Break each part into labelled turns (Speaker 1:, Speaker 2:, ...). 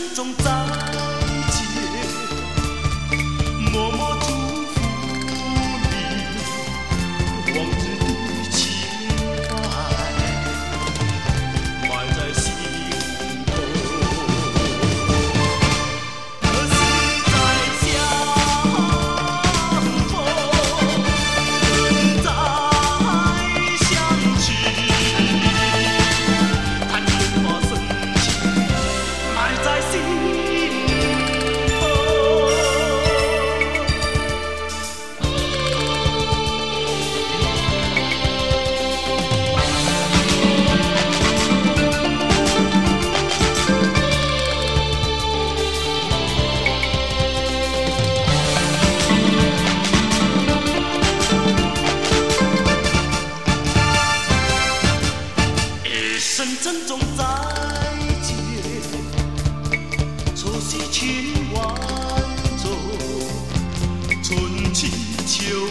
Speaker 1: 心中藏珍重再见，愁绪千万种，春去秋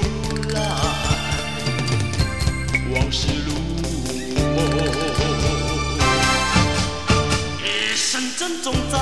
Speaker 1: 来，往事如梦。一生珍重再。